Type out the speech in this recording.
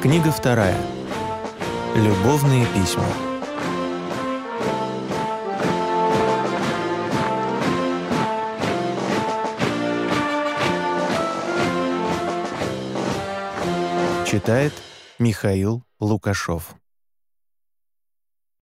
Книга вторая. Любовные письма. Читает Михаил Лукашов.